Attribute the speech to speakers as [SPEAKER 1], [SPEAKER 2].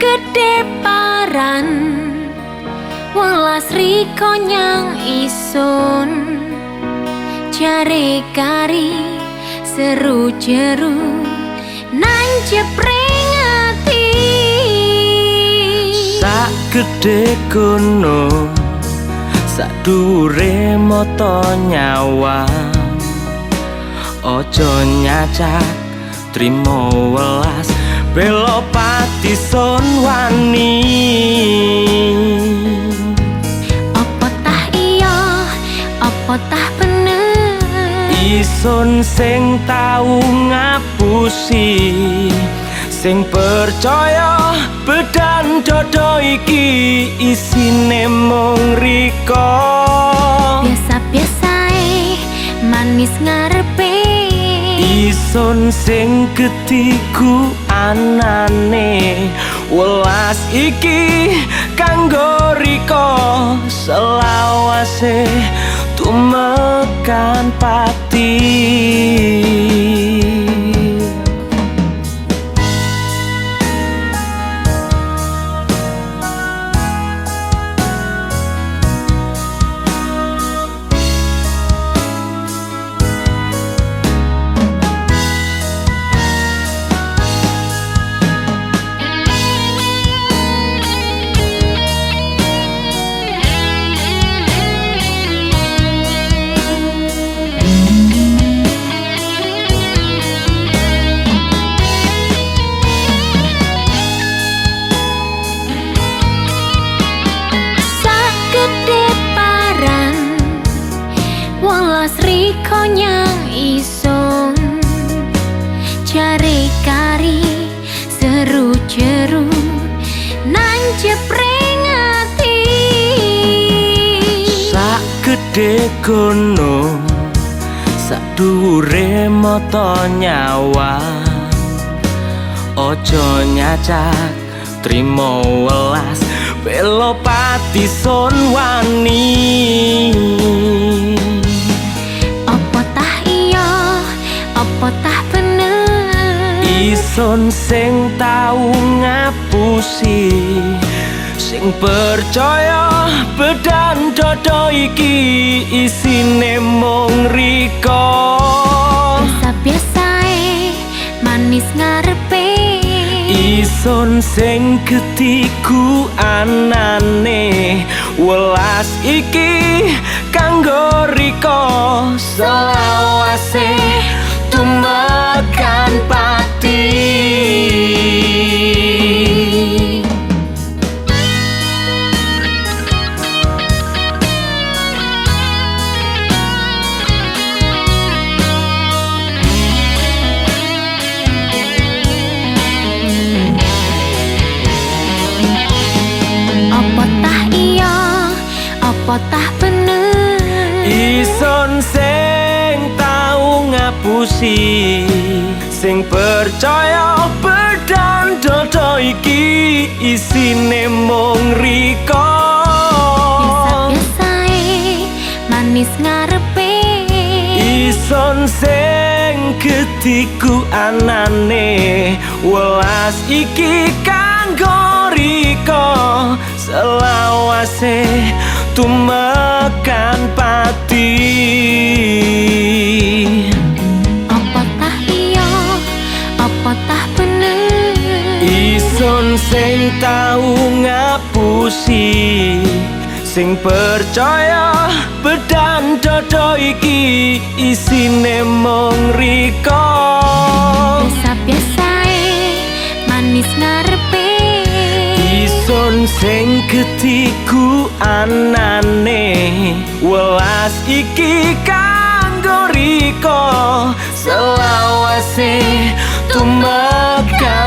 [SPEAKER 1] gede paran. Welas riko nyang isun. Jare kari seru jeru Nang jepring ati.
[SPEAKER 2] Sak gede gunung Sak dure moto nyawang Ojo nyacak Trimo welas Belo pati son wani
[SPEAKER 1] Apa tah iya, apa tah bener.
[SPEAKER 2] Isun sing tau ngapusi Sing percaya bedan dodo iki isine mung riko.
[SPEAKER 1] Biasa-biasae
[SPEAKER 2] Isun sing ketiku anane. Welas iki kanggo riko selawase tumekan pati
[SPEAKER 1] Welas riko nyang isun Jare kari seru jeru Nang jepring ati.
[SPEAKER 2] Sak gede kono Sak dure moto nyawa. Ojo nyacak trimo welas Belo pati son wani Ison sing tau ngapusi Sing percaya bedan dodo iki isine mung riko.
[SPEAKER 1] Biasa-biasae manis ngarepe.
[SPEAKER 2] Ison sing ketiku anane Welas iki kanggo riko. Selawase Ison sing tau ngapusi Sing percaya bedan dodo iki isine mung riko.
[SPEAKER 1] Biasa-biasae manis ngarepe.
[SPEAKER 2] Ison sing ketiku anane Welas iki kanggo riko. Selawase tumekan pati.
[SPEAKER 1] Apa tah iya, apa tah bener.
[SPEAKER 2] Ison sing tau ngapusi Sing percaya bedan dodo iki isine mung riko.
[SPEAKER 1] Biasa-biasae manis ngarepe
[SPEAKER 2] Ison sing ketiku anane. Welas iki kanggo riko. Selawase tumekan